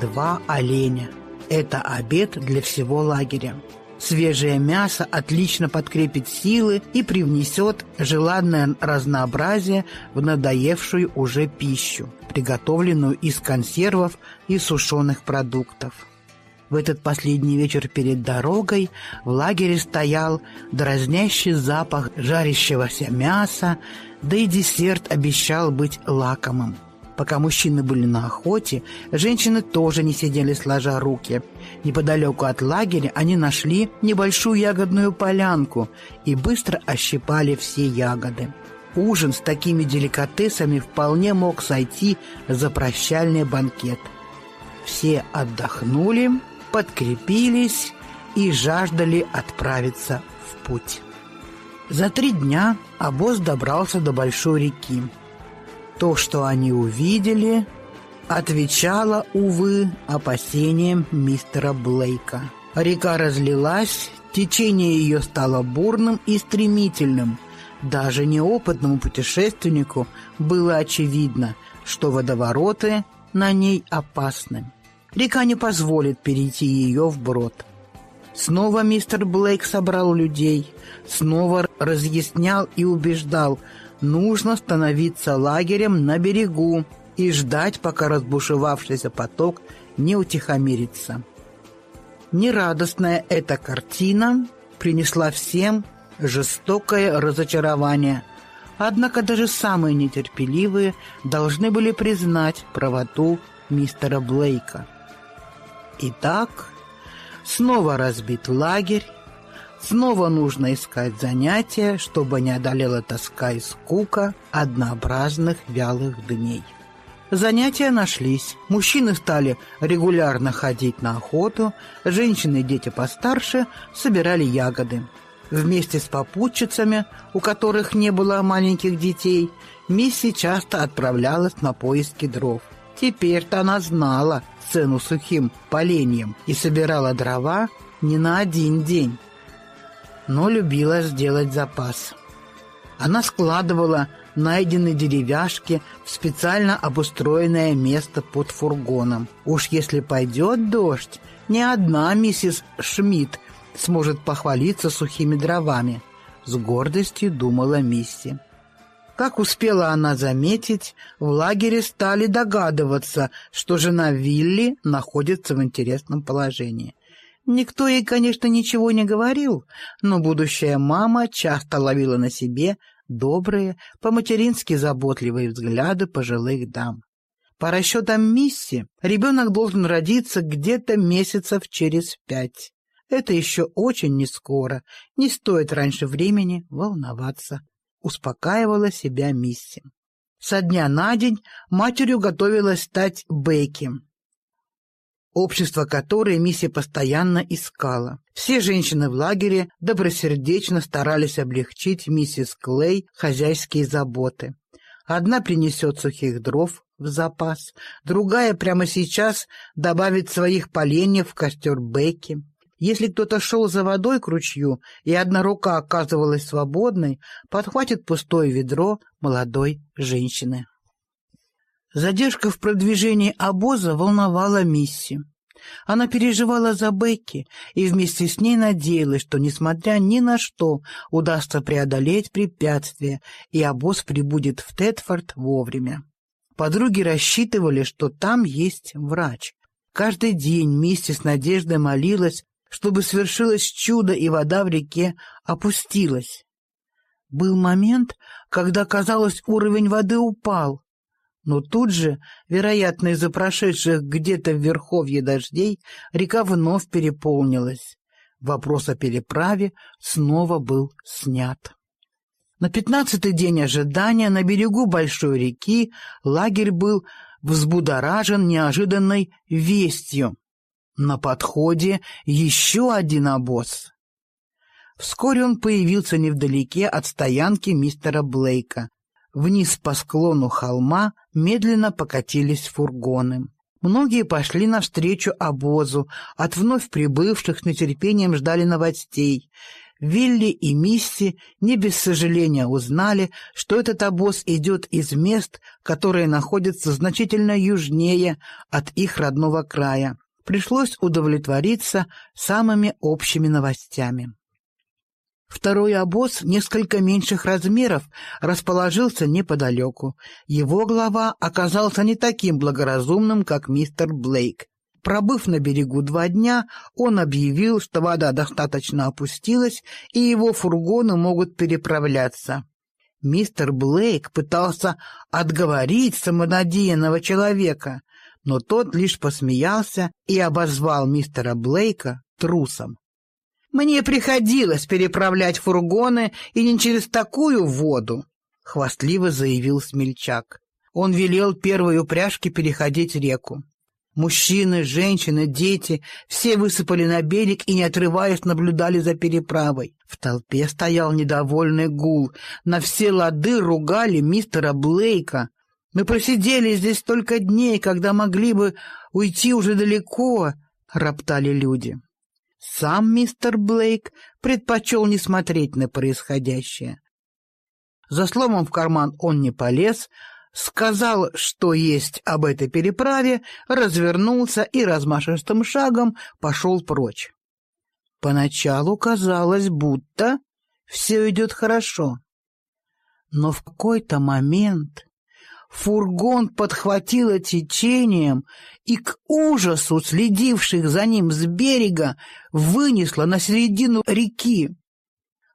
два оленя. Это обед для всего лагеря. Свежее мясо отлично подкрепит силы и привнесет желанное разнообразие в надоевшую уже пищу, приготовленную из консервов и сушеных продуктов. В этот последний вечер перед дорогой в лагере стоял дразнящий запах жарящегося мяса, да и десерт обещал быть лакомым. Пока мужчины были на охоте, женщины тоже не сидели сложа руки. Неподалеку от лагеря они нашли небольшую ягодную полянку и быстро ощипали все ягоды. Ужин с такими деликатесами вполне мог сойти за прощальный банкет. Все отдохнули, подкрепились и жаждали отправиться в путь. За три дня обоз добрался до большой реки. То, что они увидели, отвечало, увы, опасениям мистера Блейка. Река разлилась, течение ее стало бурным и стремительным. Даже неопытному путешественнику было очевидно, что водовороты на ней опасны. Река не позволит перейти ее вброд. Снова мистер Блейк собрал людей, снова разъяснял и убеждал – нужно становиться лагерем на берегу и ждать, пока разбушевавшийся поток не утихомирится. Нерадостная эта картина принесла всем жестокое разочарование. Однако даже самые нетерпеливые должны были признать правоту мистера Блейка. Итак, снова разбит лагерь, Снова нужно искать занятия, чтобы не одолела тоска и скука однообразных вялых дней. Занятия нашлись. Мужчины стали регулярно ходить на охоту, женщины и дети постарше собирали ягоды. Вместе с попутчицами, у которых не было маленьких детей, Мисси часто отправлялась на поиски дров. Теперь-то она знала цену сухим поленьям и собирала дрова не на один день но любила сделать запас. Она складывала найденные деревяшки в специально обустроенное место под фургоном. Уж если пойдет дождь, ни одна миссис Шмидт сможет похвалиться сухими дровами, с гордостью думала Мисси. Как успела она заметить, в лагере стали догадываться, что жена Вилли находится в интересном положении. Никто ей, конечно, ничего не говорил, но будущая мама часто ловила на себе добрые, по-матерински заботливые взгляды пожилых дам. По расчетам Мисси, ребенок должен родиться где-то месяцев через пять. Это еще очень не скоро, не стоит раньше времени волноваться, успокаивала себя Мисси. Со дня на день матерью готовилась стать Бекки, общество которое миссия постоянно искала. Все женщины в лагере добросердечно старались облегчить миссис Клей хозяйские заботы. Одна принесет сухих дров в запас, другая прямо сейчас добавит своих поленьев в костер Бекки. Если кто-то шел за водой к ручью, и одна рука оказывалась свободной, подхватит пустое ведро молодой женщины. Задержка в продвижении обоза волновала Мисси. Она переживала за Бекки и вместе с ней надеялась, что, несмотря ни на что, удастся преодолеть препятствия, и обоз прибудет в Тетфорд вовремя. Подруги рассчитывали, что там есть врач. Каждый день Мисси с надеждой молилась, чтобы свершилось чудо, и вода в реке опустилась. Был момент, когда, казалось, уровень воды упал, но тут же, вероятно, из-за прошедших где-то в верховье дождей, река вновь переполнилась. Вопрос о переправе снова был снят. На пятнадцатый день ожидания на берегу большой реки лагерь был взбудоражен неожиданной вестью. На подходе еще один обоз. Вскоре он появился невдалеке от стоянки мистера Блейка. Вниз по склону холма медленно покатились фургоны. Многие пошли навстречу обозу, от вновь прибывших с нетерпением ждали новостей. Вилли и Мисси не без сожаления узнали, что этот обоз идет из мест, которые находятся значительно южнее от их родного края. Пришлось удовлетвориться самыми общими новостями. Второй обоз несколько меньших размеров расположился неподалеку. Его глава оказался не таким благоразумным, как мистер Блейк. Пробыв на берегу два дня, он объявил, что вода достаточно опустилась, и его фургоны могут переправляться. Мистер Блейк пытался отговорить самонадеянного человека, но тот лишь посмеялся и обозвал мистера Блейка трусом. «Мне приходилось переправлять фургоны и не через такую воду», — хвастливо заявил смельчак. Он велел первой упряжке переходить реку. Мужчины, женщины, дети — все высыпали на берег и, не отрываясь, наблюдали за переправой. В толпе стоял недовольный гул. На все лады ругали мистера Блейка. «Мы просидели здесь столько дней, когда могли бы уйти уже далеко», — роптали люди. Сам мистер Блейк предпочел не смотреть на происходящее. За сломом в карман он не полез, сказал, что есть об этой переправе, развернулся и размашистым шагом пошел прочь. Поначалу казалось, будто все идет хорошо. Но в какой-то момент фургон подхватило течением и к ужасу следивших за ним с берега вынесло на середину реки.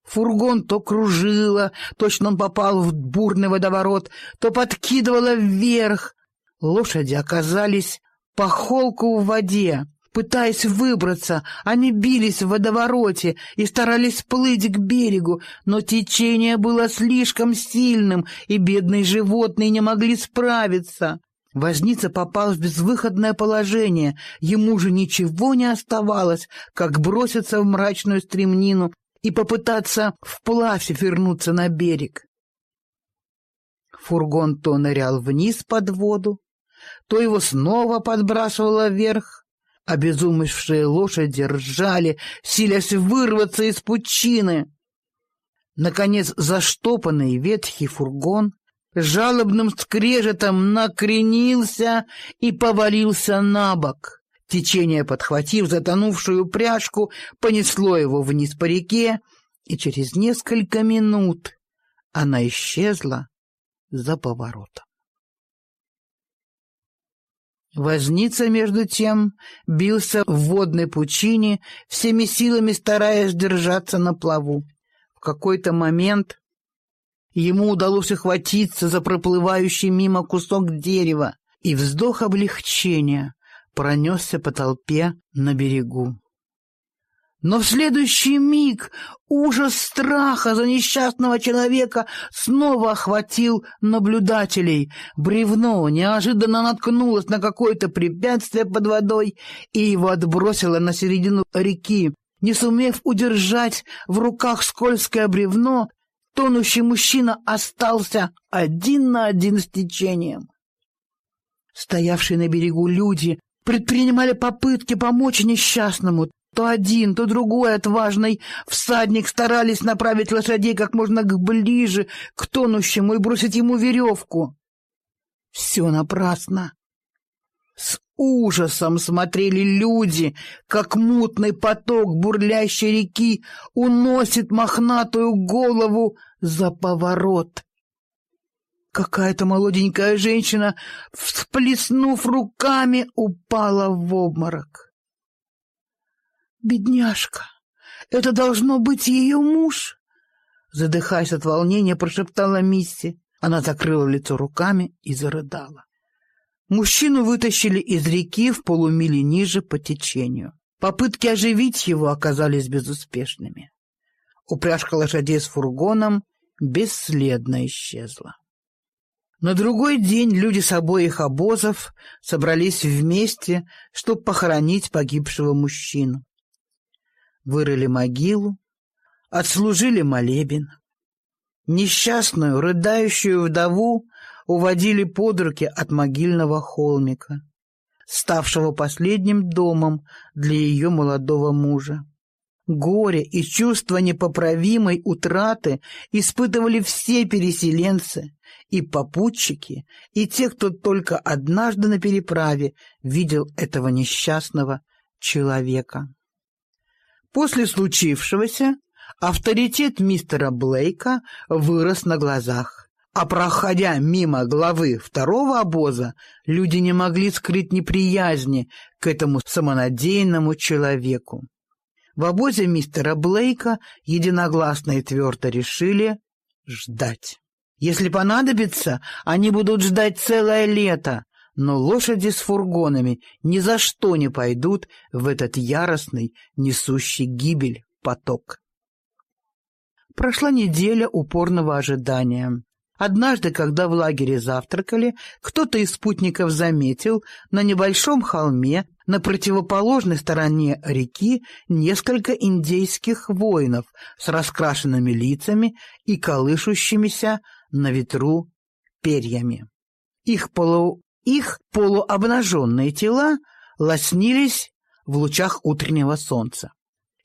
Фургон то кружило, точно он попал в бурный водоворот, то подкидывало вверх. Лошади оказались по холку в воде. Пытаясь выбраться, они бились в водовороте и старались плыть к берегу, но течение было слишком сильным, и бедные животные не могли справиться. Возница попал в безвыходное положение. Ему же ничего не оставалось, как броситься в мрачную стремнину и попытаться вплавь вернуться на берег. Фургон то нырял вниз под воду, то его снова подбрасывало вверх. Обезумевшие лошади ржали, силясь вырваться из пучины. Наконец, заштопанный ветхий фургон жалобным скрежетом накренился и повалился на бок. Течение, подхватив затонувшую пряжку, понесло его вниз по реке, и через несколько минут она исчезла за поворотом. Возница, между тем, бился в водной пучине, всеми силами стараясь держаться на плаву. В какой-то момент ему удалось охватиться за проплывающий мимо кусок дерева, и вздох облегчения пронесся по толпе на берегу. Но в следующий миг ужас страха за несчастного человека снова охватил наблюдателей. Бревно неожиданно наткнулось на какое-то препятствие под водой и его отбросило на середину реки. Не сумев удержать в руках скользкое бревно, тонущий мужчина остался один на один с течением. Стоявшие на берегу люди предпринимали попытки помочь несчастному. То один, то другой отважный всадник старались направить лошадей как можно ближе к тонущему и бросить ему веревку. Все напрасно. С ужасом смотрели люди, как мутный поток бурлящей реки уносит мохнатую голову за поворот. Какая-то молоденькая женщина, всплеснув руками, упала в обморок. «Бедняжка! Это должно быть ее муж!» Задыхаясь от волнения, прошептала Мисси. Она закрыла лицо руками и зарыдала. Мужчину вытащили из реки в полумиле ниже по течению. Попытки оживить его оказались безуспешными. Упряжка лошадей с фургоном бесследно исчезла. На другой день люди с обоих обозов собрались вместе, чтобы похоронить погибшего мужчину. Вырыли могилу, отслужили молебен. Несчастную, рыдающую вдову уводили под руки от могильного холмика, ставшего последним домом для ее молодого мужа. Горе и чувство непоправимой утраты испытывали все переселенцы, и попутчики, и те, кто только однажды на переправе видел этого несчастного человека. После случившегося авторитет мистера Блейка вырос на глазах, а проходя мимо главы второго обоза, люди не могли скрыть неприязни к этому самонадеянному человеку. В обозе мистера Блейка единогласно и твердо решили ждать. Если понадобится, они будут ждать целое лето, но лошади с фургонами ни за что не пойдут в этот яростный, несущий гибель поток. Прошла неделя упорного ожидания. Однажды, когда в лагере завтракали, кто-то из спутников заметил на небольшом холме на противоположной стороне реки несколько индейских воинов с раскрашенными лицами и колышущимися на ветру перьями. Их, полу... Их полуобнаженные тела лоснились в лучах утреннего солнца.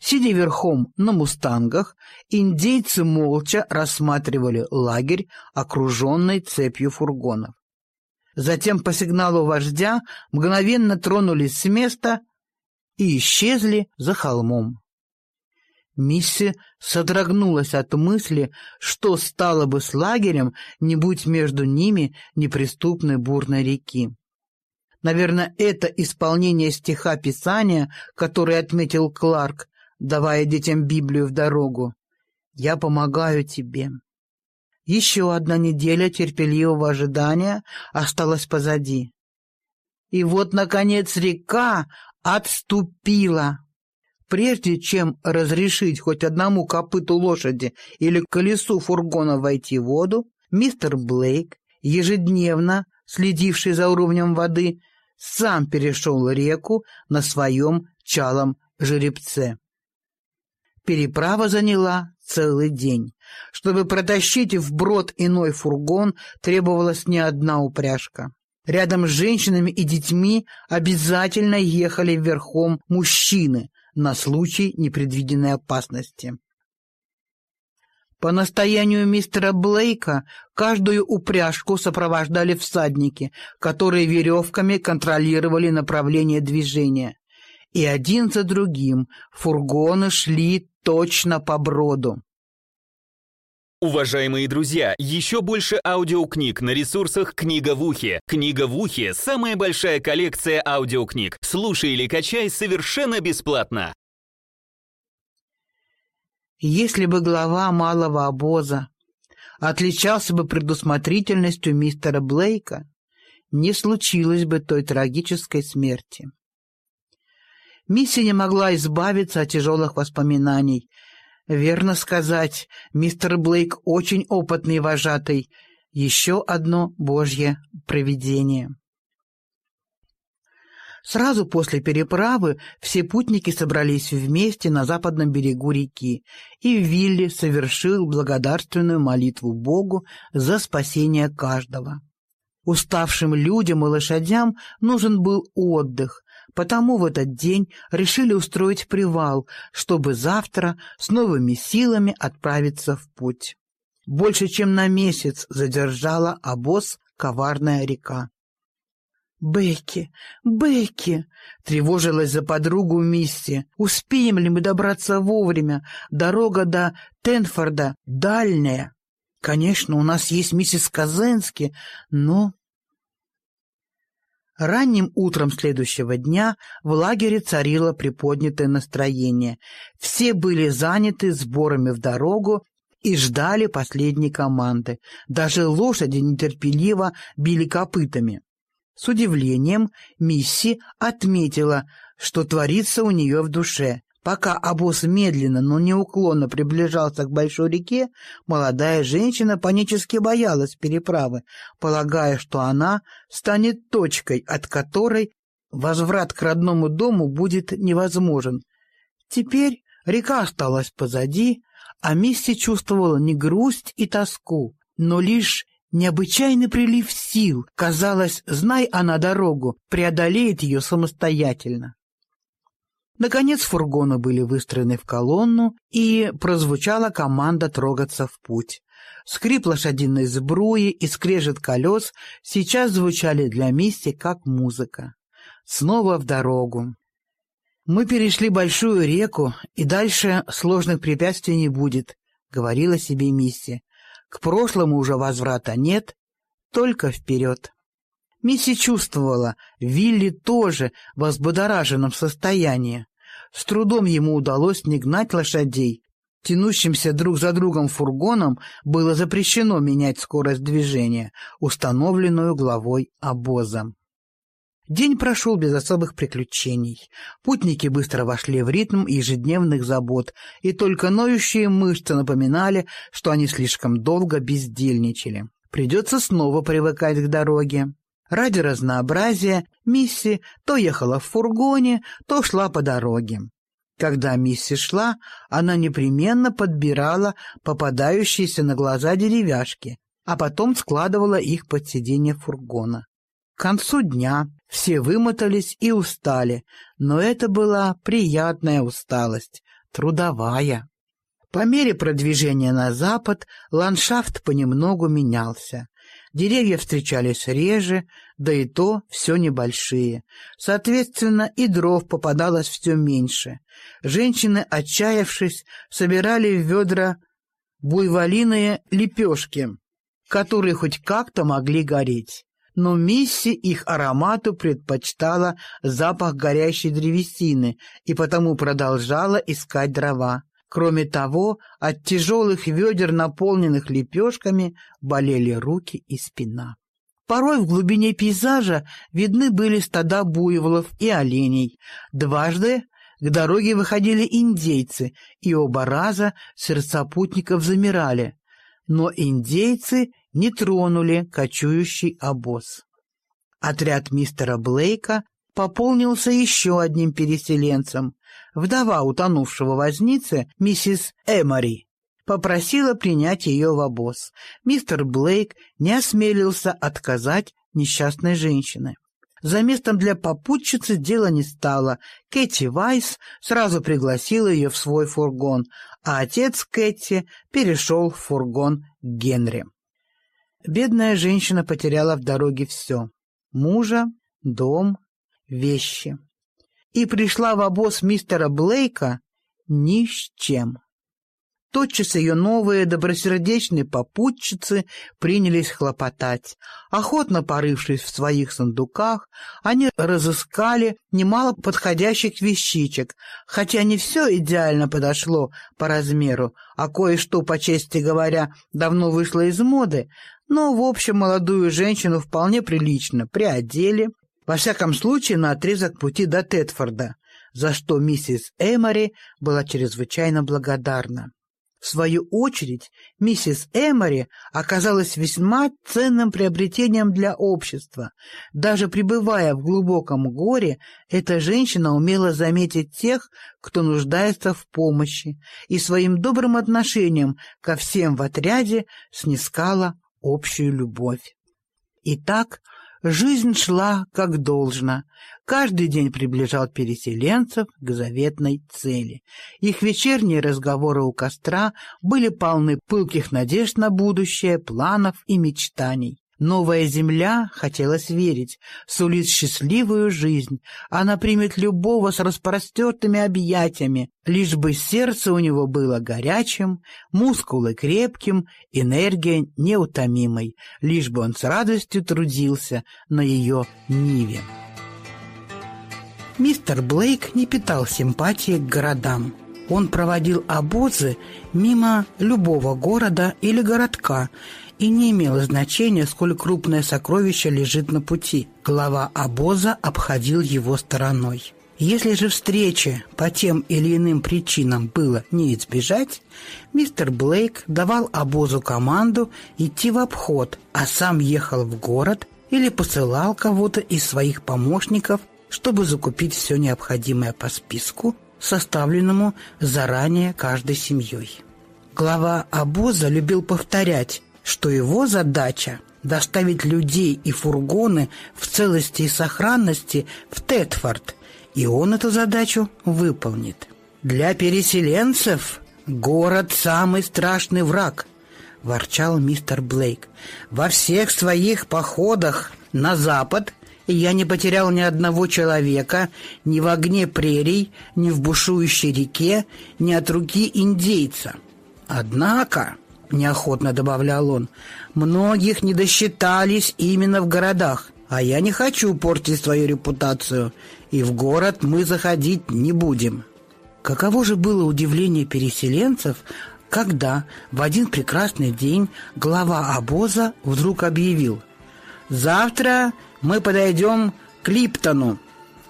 Сидя верхом на мустангах, индейцы молча рассматривали лагерь, окруженный цепью фургонов. Затем по сигналу вождя мгновенно тронулись с места и исчезли за холмом. Мисси содрогнулась от мысли, что стало бы с лагерем, не будь между ними неприступной бурной реки. Наверное, это исполнение стиха Писания, который отметил Кларк, давая детям Библию в дорогу. «Я помогаю тебе». Еще одна неделя терпеливого ожидания осталась позади. И вот, наконец, река отступила. Прежде чем разрешить хоть одному копыту лошади или колесу фургона войти в воду, мистер Блейк, ежедневно следивший за уровнем воды, сам перешел реку на своем чалом жеребце. Переправа заняла целый день. Чтобы протащить в брод иной фургон, требовалась не одна упряжка. Рядом с женщинами и детьми обязательно ехали верхом мужчины на случай непредвиденной опасности. По настоянию мистера Блейка каждую упряжку сопровождали всадники, которые веревками контролировали направление движения. И один за другим фургоны шли точно по броду. Уважаемые друзья, еще больше аудиокниг на ресурсах «Книга в ухе». «Книга в ухе» — самая большая коллекция аудиокниг. Слушай или качай совершенно бесплатно. Если бы глава малого обоза отличался бы предусмотрительностью мистера Блейка, не случилось бы той трагической смерти. Мисси не могла избавиться от тяжелых воспоминаний. Верно сказать, мистер Блейк очень опытный вожатый. Еще одно божье провидение. Сразу после переправы все путники собрались вместе на западном берегу реки, и Вилли совершил благодарственную молитву Богу за спасение каждого. Уставшим людям и лошадям нужен был отдых, Потому в этот день решили устроить привал, чтобы завтра с новыми силами отправиться в путь. Больше чем на месяц задержала обоз коварная река. «Бекки! Бекки!» — тревожилась за подругу Мисси. «Успеем ли мы добраться вовремя? Дорога до Тенфорда дальняя. Конечно, у нас есть миссис Казенски, но Ранним утром следующего дня в лагере царило приподнятое настроение. Все были заняты сборами в дорогу и ждали последней команды. Даже лошади нетерпеливо били копытами. С удивлением Мисси отметила, что творится у нее в душе. Пока обоз медленно, но неуклонно приближался к большой реке, молодая женщина панически боялась переправы, полагая, что она станет точкой, от которой возврат к родному дому будет невозможен. Теперь река осталась позади, а Мисси чувствовала не грусть и тоску, но лишь необычайный прилив сил. Казалось, знай она дорогу, преодолеет ее самостоятельно. Наконец фургоны были выстроены в колонну, и прозвучала команда трогаться в путь. Скрип лошадиной сбруи и скрежет колес сейчас звучали для Мисси как музыка. Снова в дорогу. «Мы перешли большую реку, и дальше сложных препятствий не будет», — говорила себе Мисси. «К прошлому уже возврата нет, только вперед». Мисси чувствовала, Вилли тоже в взбудораженном состоянии. С трудом ему удалось не гнать лошадей. Тянущимся друг за другом фургоном было запрещено менять скорость движения, установленную главой обоза. День прошел без особых приключений. Путники быстро вошли в ритм ежедневных забот, и только ноющие мышцы напоминали, что они слишком долго бездельничали. Придется снова привыкать к дороге. Ради разнообразия Мисси то ехала в фургоне, то шла по дороге. Когда Мисси шла, она непременно подбирала попадающиеся на глаза деревяшки, а потом складывала их под сиденье фургона. К концу дня все вымотались и устали, но это была приятная усталость, трудовая. По мере продвижения на запад ландшафт понемногу менялся. Деревья встречались реже, да и то все небольшие. Соответственно, и дров попадалось все меньше. Женщины, отчаявшись, собирали в ведра буйволиные лепешки, которые хоть как-то могли гореть. Но Мисси их аромату предпочитала запах горящей древесины и потому продолжала искать дрова. Кроме того, от тяжелых ведер, наполненных лепешками, болели руки и спина. Порой в глубине пейзажа видны были стада буйволов и оленей. Дважды к дороге выходили индейцы, и оба раза сердца путников замирали. Но индейцы не тронули кочующий обоз. Отряд мистера Блейка пополнился еще одним переселенцем. Вдова утонувшего возницы, миссис Эмори, попросила принять ее в обоз. Мистер Блейк не осмелился отказать несчастной женщине. За местом для попутчицы дело не стало. Кэти Вайс сразу пригласила ее в свой фургон, а отец Кэти перешел в фургон Генри. Бедная женщина потеряла в дороге все — мужа, дом, вещи. И пришла в обоз мистера Блейка ни с чем. Тотчас ее новые добросердечные попутчицы принялись хлопотать. Охотно порывшись в своих сундуках, они разыскали немало подходящих вещичек, хотя не все идеально подошло по размеру, а кое-что, по чести говоря, давно вышло из моды, но, в общем, молодую женщину вполне прилично приодели, во всяком случае, на отрезок пути до Тетфорда, за что миссис Эмори была чрезвычайно благодарна. В свою очередь, миссис Эмори оказалась весьма ценным приобретением для общества. Даже пребывая в глубоком горе, эта женщина умела заметить тех, кто нуждается в помощи, и своим добрым отношением ко всем в отряде снискала общую любовь. Итак, Жизнь шла как должно. Каждый день приближал переселенцев к заветной цели. Их вечерние разговоры у костра были полны пылких надежд на будущее, планов и мечтаний. Новая земля, хотелось верить, сулит счастливую жизнь. Она примет любого с распростертыми объятиями, лишь бы сердце у него было горячим, мускулы крепким, энергия неутомимой, лишь бы он с радостью трудился на ее ниве. Мистер Блейк не питал симпатии к городам. Он проводил обозы мимо любого города или городка и не имело значения, сколь крупное сокровище лежит на пути. Глава обоза обходил его стороной. Если же встречи по тем или иным причинам было не избежать, мистер Блейк давал обозу команду идти в обход, а сам ехал в город или посылал кого-то из своих помощников, чтобы закупить все необходимое по списку, составленному заранее каждой семьей. Глава обоза любил повторять что его задача – доставить людей и фургоны в целости и сохранности в Тетфорд и он эту задачу выполнит. Для переселенцев город самый страшный враг, ворчал мистер Блейк. Во всех своих походах на запад я не потерял ни одного человека ни в огне прерий, ни в бушующей реке, ни от руки индейца. Однако, неохотно добавлял он, многих не досчитались именно в городах, а я не хочу портить свою репутацию, и в город мы заходить не будем. Каково же было удивление переселенцев, когда в один прекрасный день глава обоза вдруг объявил «Завтра мы подойдем к Липтону.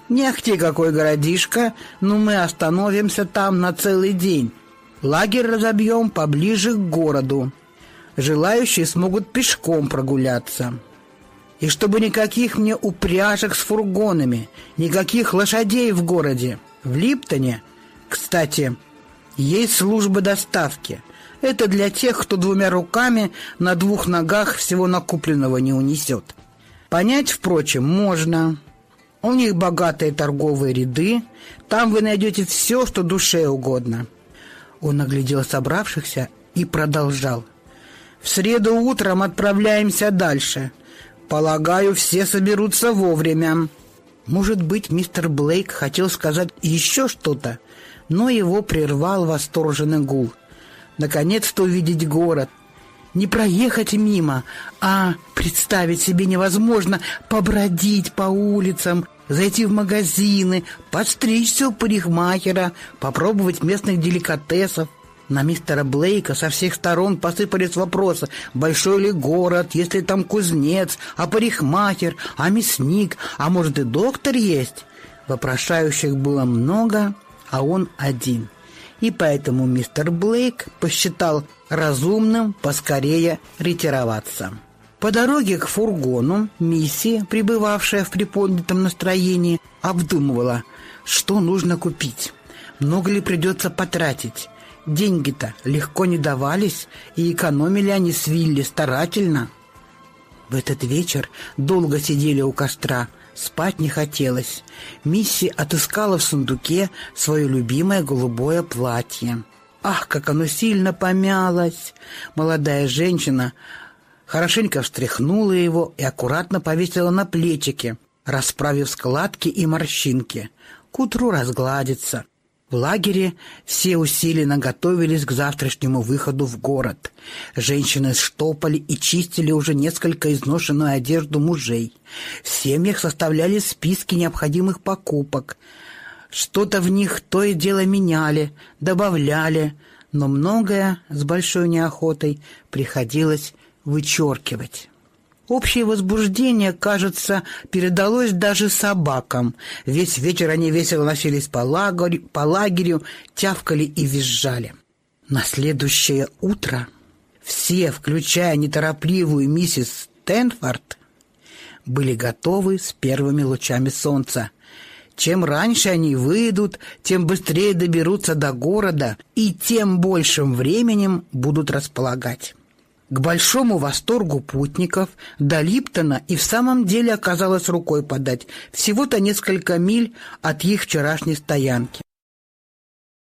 Не ахти какой городишко, но мы остановимся там на целый день. Лагерь разобьем поближе к городу. Желающие смогут пешком прогуляться. И чтобы никаких мне упряжек с фургонами, никаких лошадей в городе. В Липтоне, кстати, есть служба доставки. Это для тех, кто двумя руками на двух ногах всего накупленного не унесет. Понять, впрочем, можно. У них богатые торговые ряды, там вы найдете все, что душе угодно. Он оглядел собравшихся и продолжал. В среду утром отправляемся дальше. Полагаю, все соберутся вовремя. Может быть, мистер Блейк хотел сказать еще что-то, но его прервал восторженный гул. Наконец-то увидеть город, не проехать мимо, а представить себе невозможно побродить по улицам, зайти в магазины, подстричься у парикмахера, попробовать местных деликатесов. На мистера Блейка со всех сторон посыпались вопросы. Большой ли город, есть ли там кузнец, а парикмахер, а мясник, а может и доктор есть? Вопрошающих было много, а он один. И поэтому мистер Блейк посчитал разумным поскорее ретироваться. По дороге к фургону Мисси, пребывавшая в приподнятом настроении, обдумывала, что нужно купить, много ли придется потратить. Деньги-то легко не давались, и экономили они с Вилли старательно. В этот вечер долго сидели у костра, спать не хотелось. Мисси отыскала в сундуке свое любимое голубое платье. Ах, как оно сильно помялось! Молодая женщина хорошенько встряхнула его и аккуратно повесила на плечики, расправив складки и морщинки. К утру разгладится. В лагере все усиленно готовились к завтрашнему выходу в город. Женщины штопали и чистили уже несколько изношенную одежду мужей. В семьях составляли списки необходимых покупок – что-то в них то и дело меняли, добавляли, но многое с большой неохотой приходилось вычеркивать. Общее возбуждение, кажется, передалось даже собакам. Весь вечер они весело носились по лагерю, по лагерю тявкали и визжали. На следующее утро все, включая неторопливую миссис Стэнфорд, были готовы с первыми лучами солнца. Чем раньше они выйдут, тем быстрее доберутся до города и тем большим временем будут располагать. К большому восторгу путников до Липтона и в самом деле оказалось рукой подать, всего-то несколько миль от их вчерашней стоянки.